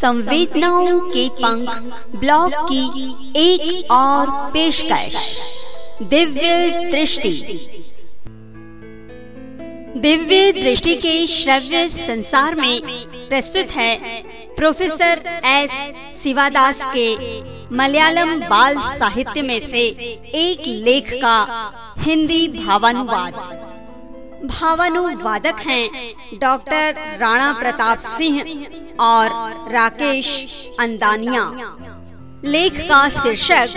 संवेदनाओं के पंख ब्लॉग की एक और पेशकश। दिव्य दृष्टि। दिव्य दृष्टि के श्रव्य संसार में प्रस्तुत है प्रोफेसर एस शिवादास के मलयालम बाल साहित्य में से एक लेख का हिंदी भावानुवाद। भावानुवादक हैं डॉक्टर राणा प्रताप सिंह। और राकेश अंदानिया। लेख का शीर्षक,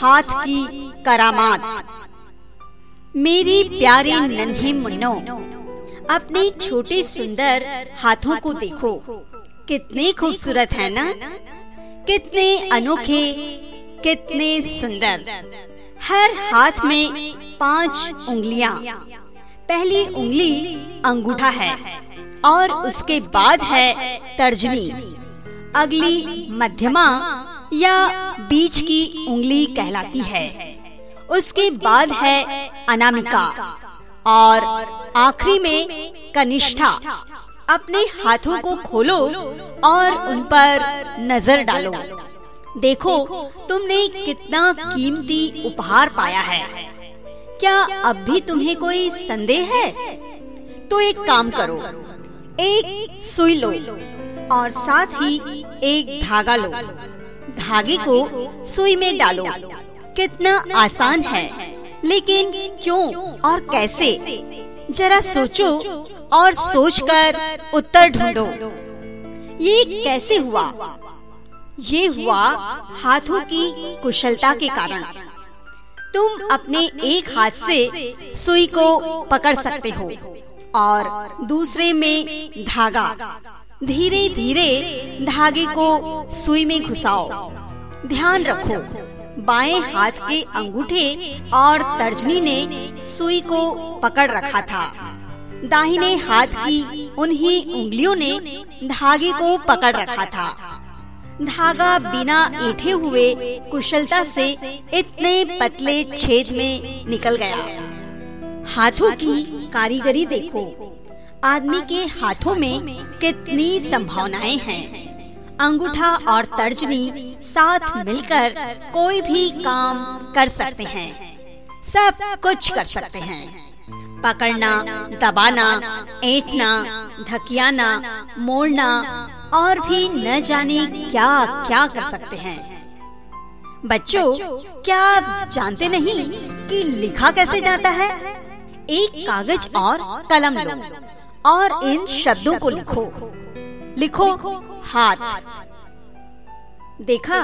हाथ की करामात। मेरी प्यारे नन्हे मुन्नो, अपने छोटे सुंदर हाथों को देखो। कितने खूबसूरत है ना? कितने अनोखे, कितने सुंदर। हर हाथ में पाँच उंगलियाँ। पहली उंगली अंगूठा है और उसके बाद है तर्जनी। अगली मध्यमा या बीच की उंगली कहलाती है। उसके बाद है अनामिका और आखिरी में कनिष्ठा। अपने हाथों को खोलो और उन पर नज़र डालो। देखो तुमने कितना कीमती उपहार पाया है। क्या अब भी तुम्हें कोई संदेह है? तो एक काम करो। एक सुई लो। और साथ ही एक धागा लो। धागे को सुई में डालो। कितना आसान है। लेकिन क्यों और कैसे? जरा सोचो और सोचकर उत्तर ढूंढो। ये कैसे हुआ? ये हुआ हाथों की कुशलता के कारण। तुम अपने एक हाथ से सुई को पकड़ सकते हो और दूसरे में धागा। धीरे धीरे धागे को सुई में घुसाओ। ध्यान रखो, बाएँ हाथ के अंगूठे और तर्जनी ने सुई को पकड़ रखा था। दाहिने हाथ की उन्हीं उंगलियों ने धागे को पकड़ रखा था। धागा बिना ऐठे हुए कुशलता से इतने पतले छेद में निकल गया। हाथों की कारीगरी देखो। आदमी के हाथों में कितनी संभावनाएँ हैं। अंगूठा और तर्जनी साथ मिलकर कोई भी काम कर सकते हैं। सब कुछ कर सकते हैं। पकड़ना दबाना ऐठना धकियाना मोड़ना और भी न जाने क्या क्या कर सकते हैं। बच्चों क्या आप जानते नहीं कि लिखा कैसे जाता है? एक कागज़ और कलम लो और इन शब्दों को लिखो। लिखो हाथ। देखा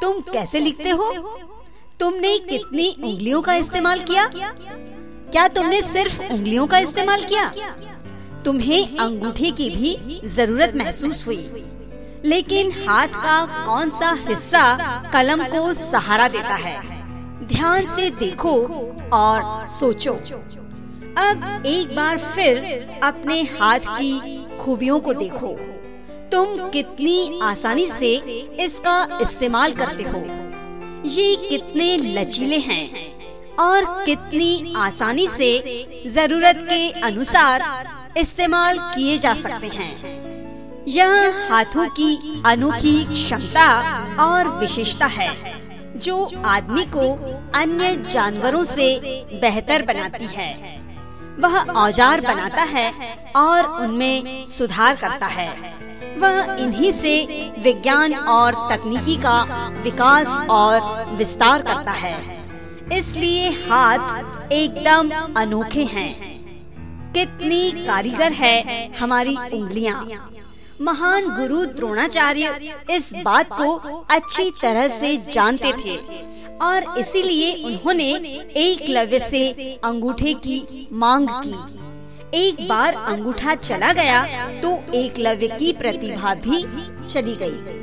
तुम कैसे लिखते हो? तुमने कितनी उंगलियों का इस्तेमाल किया? क्या? तुमने सिर्फ़ उंगलियों का इस्तेमाल किया? तुम्हें अंगूठे की भी ज़रूरत महसूस हुई। लेकिन हाथ का कौन सा हिस्सा कलम को सहारा देता है? ध्यान से देखो और सोचो। अब एक बार फिर अपने हाथ की खूबियों को देखो। तुम कितनी आसानी से इसका इस्तेमाल करते हो। ये कितने लचीले हैं और कितनी आसानी से ज़रूरत के अनुसार इस्तेमाल किए जा सकते हैं। यह हाथों की अनोखी क्षमता और विशेषता है, जो आदमी को अन्य जानवरों से बेहतर बनाती है। वह औज़ार बनाता है और उनमें सुधार करता है। वह इन्हीं से विज्ञान और तकनीकी का विकास और विस्तार करता है। इसलिए हाथ एकदम अनोखे हैं। कितनी कारीगर है हमारी उंगलियाँ। महान गुरु द्रोणाचार्य इस बात को अच्छी तरह से जानते थे और इसीलिए उन्होंने एक लव्य से अंगूठे की मांग की। एक बार अंगूठा चला गया तो एक लव्य की प्रतिभा भी चली गई।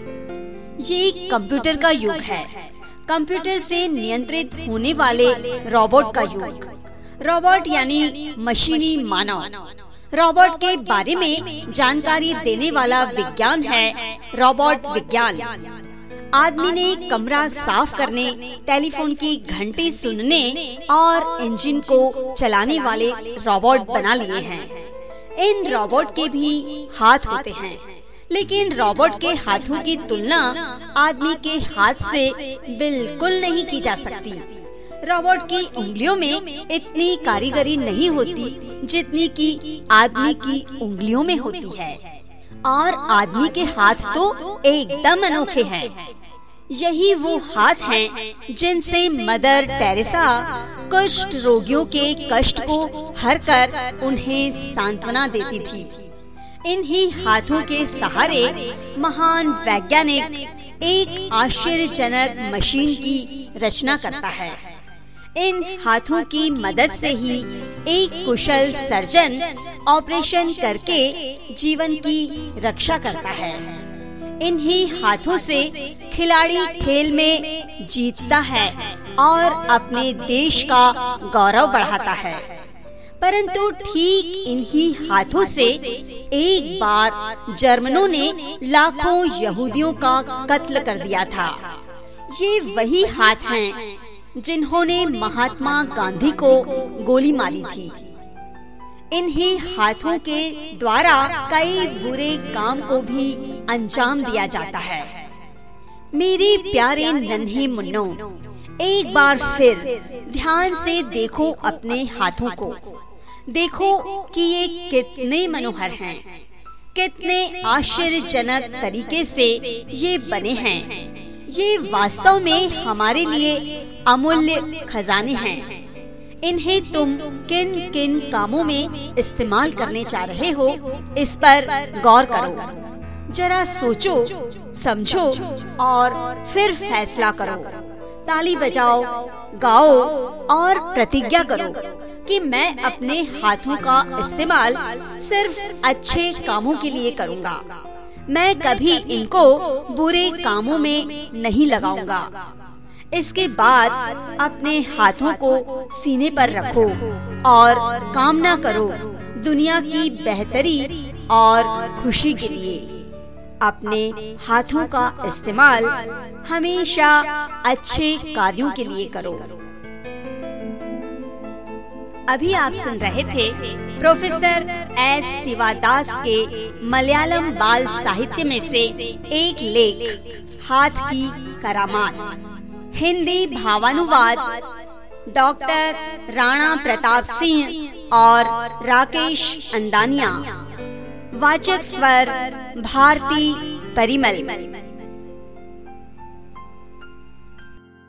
ये कंप्यूटर का युग है। कंप्यूटर से नियंत्रित होने वाले रोबोट का युग। रोबोट यानी मशीनी मानव। रोबोट के बारे में जानकारी देने वाला विज्ञान है रोबोट विज्ञान। आदमी ने कमरा साफ़ करने, टेलीफोन की घंटी सुनने और इंजन को चलाने वाले रोबोट बना लिए हैं। इन रोबोट के भी हाथ होते हैं। लेकिन रोबोट के हाथों की तुलना आदमी के हाथ से बिल्कुल नहीं की जा सकती। रोबोट की उंगलियों में इतनी कारीगरी नहीं होती जितनी की आदमी की उंगलियों में होती है। और आदमी के हाथ तो एकदम अनोखे हैं। यही वो हाथ हैं जिनसे मदर टेरेसा कुष्ठ रोगियों के कष्ट को हर कर उन्हें सांत्वना देती थी। इन्हीं हाथों के सहारे महान वैज्ञानिक एक आश्चर्यजनक मशीन की रचना करता है। इन हाथों की मदद से ही एक कुशल सर्जन ऑपरेशन करके जीवन की रक्षा करता है। इन्हीं हाथों से खिलाड़ी खेल में जीतता है और अपने देश का गौरव बढ़ाता है। परंतु ठीक इन्हीं हाथों से एक बार जर्मनों ने लाखों यहूदियों का कत्ल कर दिया था। ये वही हाथ हैं जिन्होंने महात्मा गांधी को गोली मारी थी। इन्हीं हाथों के द्वारा कई बुरे काम को भी अंजाम दिया जाता है। मेरे प्यारे नन्हे मुन्नो एक बार फिर ध्यान से देखो अपने हाथों को। देखो कि ये कितने मनोहर हैं, कितने आश्चर्यजनक तरीके से ये बने हैं। ये वास्तव में हमारे लिए अमूल्य खजाने हैं। इन्हें तुम किन किन कामों में इस्तेमाल करने जा रहे हो, इस पर गौर करो। जरा सोचो, समझो और फिर फैसला करो। ताली बजाओ, गाओ और प्रतिज्ञा करो कि मैं अपने हाथों का इस्तेमाल सिर्फ़ अच्छे कामों के लिए करूँगा। मैं कभी इनको बुरे कामों में नहीं लगाऊँगा। इसके बाद अपने हाथों को सीने पर रखो और कामना करो, दुनिया की बेहतरी और खुशी के लिए। अपने हाथों का इस्तेमाल हमेशा अच्छे कार्यों के लिए करो। अभी आप सुन रहे थे प्रोफेसर एस शिवादास के मलयालम बाल साहित्य में से एक लेख, हाथ की करामात। हिंदी भावानुवाद डॉक्टर राणा प्रताप सिंह और राकेश अंदानिया। वाचक स्वर भारती परिमल।